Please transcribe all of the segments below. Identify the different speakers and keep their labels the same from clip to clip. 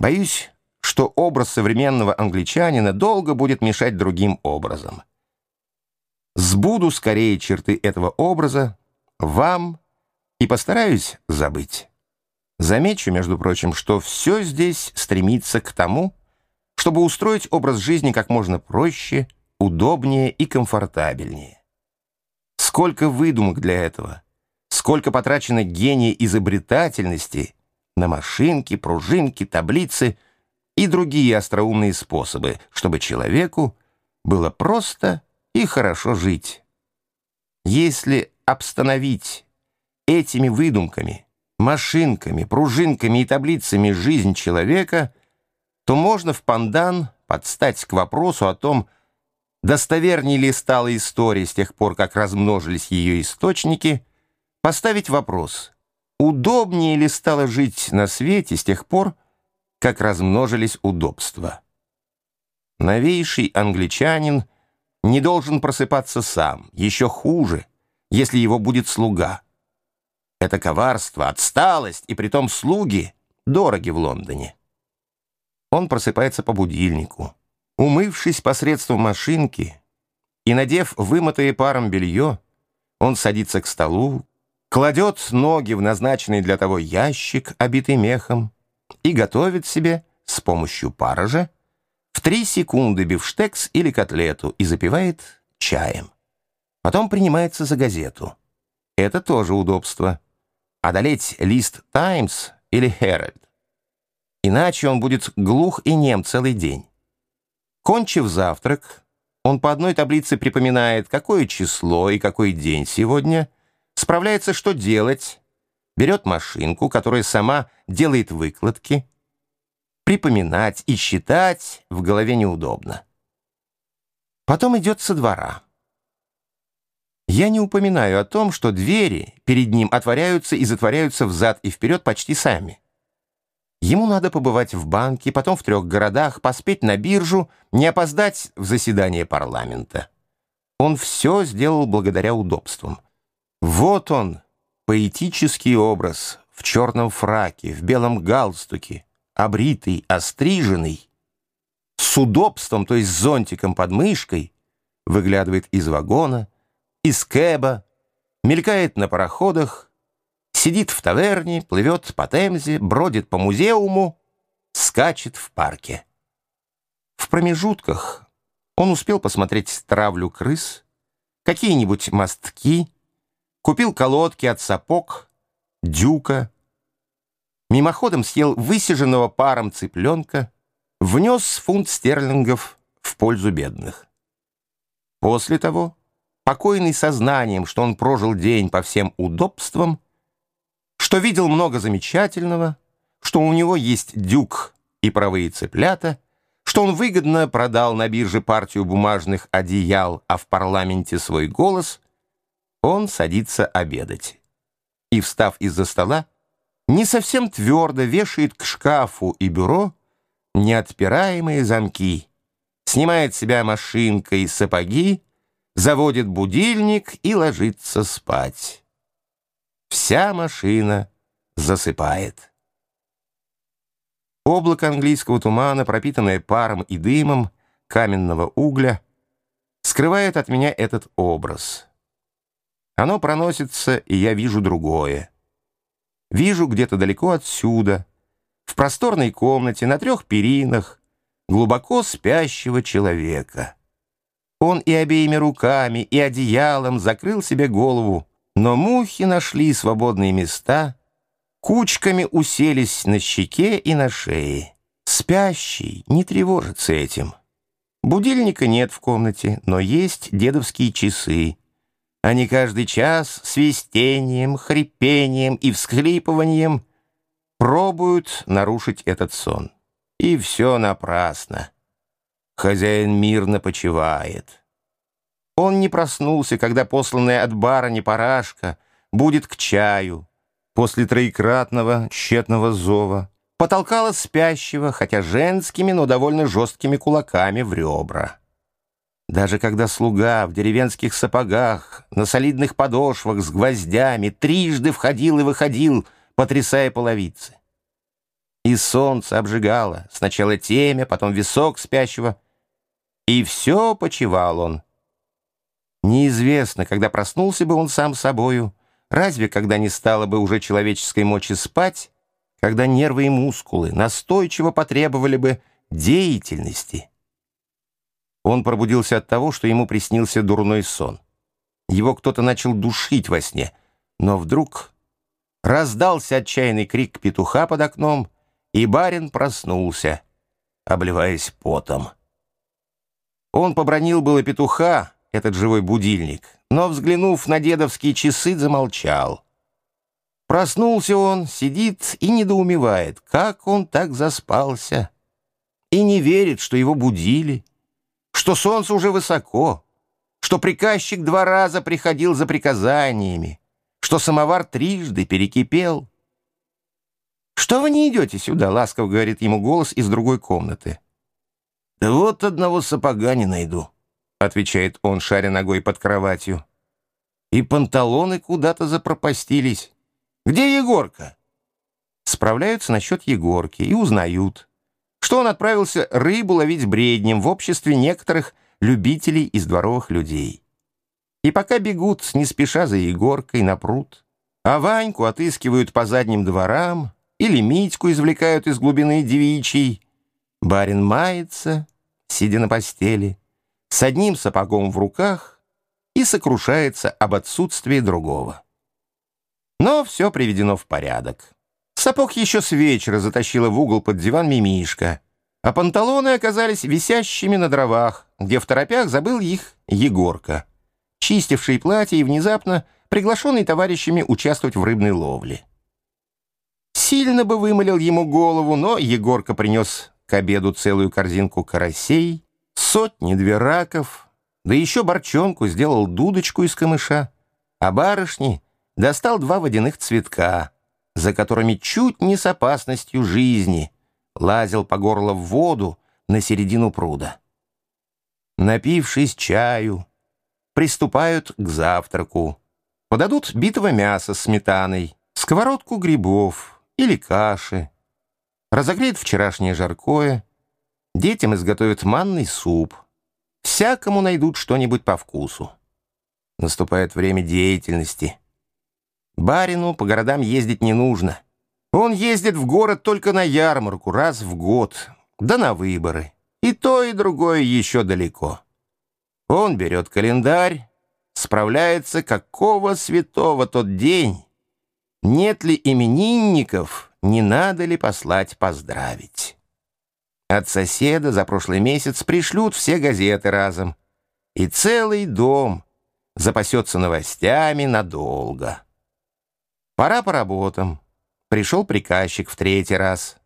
Speaker 1: Боюсь, что образ современного англичанина долго будет мешать другим образом. Сбуду скорее черты этого образа вам и постараюсь забыть. Замечу, между прочим, что все здесь стремится к тому, чтобы устроить образ жизни как можно проще, удобнее и комфортабельнее. Сколько выдумок для этого, сколько потрачено гения изобретательности на машинки, пружинки, таблицы и другие остроумные способы, чтобы человеку было просто и хорошо жить. Если обстановить этими выдумками, машинками, пружинками и таблицами жизнь человека, то можно в пандан подстать к вопросу о том, достовернее ли стала история с тех пор, как размножились ее источники, поставить вопрос, удобнее ли стало жить на свете с тех пор, как размножились удобства. Новейший англичанин не должен просыпаться сам, еще хуже, если его будет слуга. Это коварство, отсталость и притом слуги дороги в Лондоне. Он просыпается по будильнику, умывшись посредством машинки и надев вымытое паром белье, он садится к столу, кладет ноги в назначенный для того ящик, обитый мехом, и готовит себе с помощью пара же в три секунды бифштекс или котлету и запивает чаем. Потом принимается за газету. Это тоже удобство. Одолеть лист «Таймс» или «Herald». Иначе он будет глух и нем целый день. Кончив завтрак, он по одной таблице припоминает, какое число и какой день сегодня, справляется, что делать, берет машинку, которая сама делает выкладки. Припоминать и считать в голове неудобно. Потом идет со двора. Я не упоминаю о том, что двери перед ним отворяются и затворяются взад и вперед почти сами. Ему надо побывать в банке, потом в трех городах, поспеть на биржу, не опоздать в заседание парламента. Он все сделал благодаря удобствам. Вот он, поэтический образ, в черном фраке, в белом галстуке, обритый, остриженный, с удобством, то есть зонтиком под мышкой, выглядывает из вагона, из кэба, мелькает на пароходах, сидит в таверне, плывет по Темзе, бродит по музеуму, скачет в парке. В промежутках он успел посмотреть травлю крыс, какие-нибудь мостки, купил колодки от сапог, дюка, мимоходом съел высиженного паром цыпленка, внес фунт стерлингов в пользу бедных. После того покойный сознанием, что он прожил день по всем удобствам, что видел много замечательного, что у него есть дюк и правые цыплята, что он выгодно продал на бирже партию бумажных одеял, а в парламенте свой голос, он садится обедать. И, встав из-за стола, не совсем твердо вешает к шкафу и бюро неотпираемые замки, снимает себя машинкой сапоги заводит будильник и ложится спать. Вся машина засыпает. Облако английского тумана, пропитанное паром и дымом каменного угля, скрывает от меня этот образ. Оно проносится, и я вижу другое. Вижу где-то далеко отсюда, в просторной комнате, на трех перинах, глубоко спящего человека — он и обеими руками, и одеялом закрыл себе голову, но мухи нашли свободные места, кучками уселись на щеке и на шее. Спящий не тревожится этим. Будильника нет в комнате, но есть дедовские часы. Они каждый час свистением, хрипением и всхлипыванием пробуют нарушить этот сон. И все напрасно. Хозяин мирно почивает. Он не проснулся, когда посланная от барыни парашка будет к чаю после троекратного тщетного зова. Потолкала спящего, хотя женскими, но довольно жесткими кулаками в ребра. Даже когда слуга в деревенских сапогах, на солидных подошвах с гвоздями трижды входил и выходил, потрясая половицы. И солнце обжигало, сначала темя, потом висок спящего. И все почевал он. Неизвестно, когда проснулся бы он сам собою, разве когда не стало бы уже человеческой мочи спать, когда нервы и мускулы настойчиво потребовали бы деятельности. Он пробудился от того, что ему приснился дурной сон. Его кто-то начал душить во сне, но вдруг раздался отчаянный крик петуха под окном, и барин проснулся, обливаясь потом. Он побронил было петуха, этот живой будильник, но, взглянув на дедовские часы, замолчал. Проснулся он, сидит и недоумевает, как он так заспался, и не верит, что его будили, что солнце уже высоко, что приказчик два раза приходил за приказаниями, что самовар трижды перекипел. «Что вы не идете сюда?» — ласково говорит ему голос из другой комнаты. «Да вот одного сапога не найду», — отвечает он, шаря ногой под кроватью. «И панталоны куда-то запропастились. Где Егорка?» Справляются насчет Егорки и узнают, что он отправился рыбу ловить бреднем в обществе некоторых любителей из дворовых людей. И пока бегут не спеша за Егоркой на пруд, а Ваньку отыскивают по задним дворам или Митьку извлекают из глубины девичьей, барин мается, сидя на постели, с одним сапогом в руках и сокрушается об отсутствии другого. Но все приведено в порядок. Сапог еще с вечера затащила в угол под диван Мимишка, а панталоны оказались висящими на дровах, где в торопях забыл их Егорка, чистивший платье и внезапно приглашенный товарищами участвовать в рыбной ловле. Сильно бы вымолил ему голову, но Егорка принес к обеду целую корзинку карасей, сотни-две раков, да еще борчонку сделал дудочку из камыша, а барышни достал два водяных цветка — за которыми чуть не с опасностью жизни лазил по горло в воду на середину пруда. Напившись чаю, приступают к завтраку. Подадут битого мяса с сметаной, сковородку грибов или каши. Разогреют вчерашнее жаркое. Детям изготовят манный суп. Всякому найдут что-нибудь по вкусу. Наступает время деятельности — Барину по городам ездить не нужно. Он ездит в город только на ярмарку раз в год, да на выборы. И то, и другое еще далеко. Он берет календарь, справляется, какого святого тот день. Нет ли именинников, не надо ли послать поздравить. От соседа за прошлый месяц пришлют все газеты разом, и целый дом запасется новостями надолго. Пора по работам. Пришел приказчик в третий раз.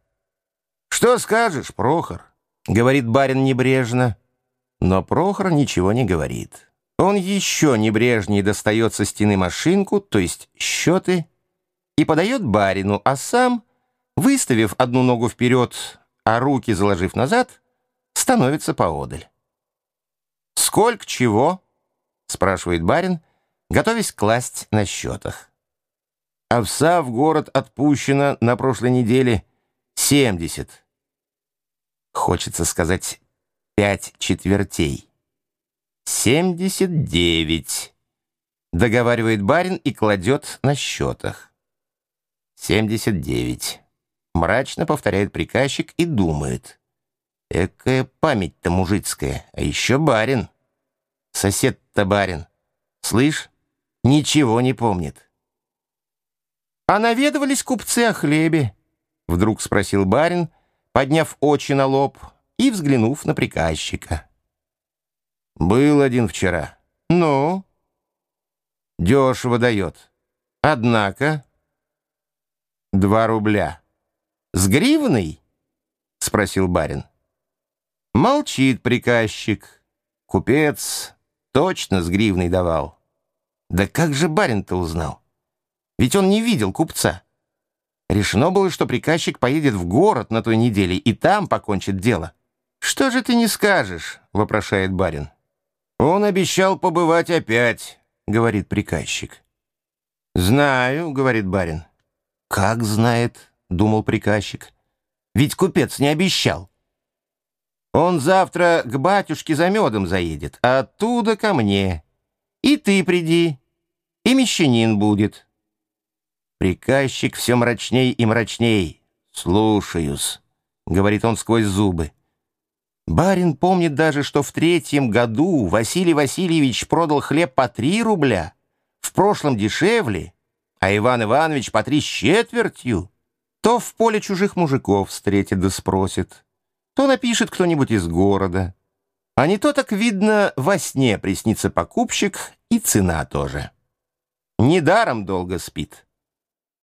Speaker 1: «Что скажешь, Прохор?» — говорит барин небрежно. Но Прохор ничего не говорит. Он еще небрежнее достает со стены машинку, то есть счеты, и подает барину, а сам, выставив одну ногу вперед, а руки заложив назад, становится поодаль. «Сколько чего?» — спрашивает барин, готовясь класть на счетах. Овса в город отпущено на прошлой неделе 70. Хочется сказать пять четвертей. 79. Договаривает барин и кладет на счетах. 79. Мрачно повторяет приказчик и думает. Экая память-то мужицкая, а еще барин. Сосед-то барин. Слышь, ничего не помнит. «А наведывались купцы о хлебе?» — вдруг спросил барин, подняв очи на лоб и взглянув на приказчика. «Был один вчера. Ну?» «Дешево дает. Однако...» «Два рубля. С гривной?» — спросил барин. Молчит приказчик. Купец точно с гривной давал. Да как же барин-то узнал? Ведь он не видел купца. Решено было, что приказчик поедет в город на той неделе и там покончит дело. «Что же ты не скажешь?» — вопрошает барин. «Он обещал побывать опять», — говорит приказчик. «Знаю», — говорит барин. «Как знает?» — думал приказчик. Ведь купец не обещал. Он завтра к батюшке за медом заедет, а оттуда ко мне. И ты приди, и мещанин будет. Приказчик все мрачней и мрачней. «Слушаюсь», — говорит он сквозь зубы. Барин помнит даже, что в третьем году Василий Васильевич продал хлеб по три рубля, в прошлом дешевле, а Иван Иванович по три с четвертью. То в поле чужих мужиков встретит да спросит, то напишет кто-нибудь из города. А не то так, видно, во сне приснится покупщик и цена тоже. Недаром долго спит.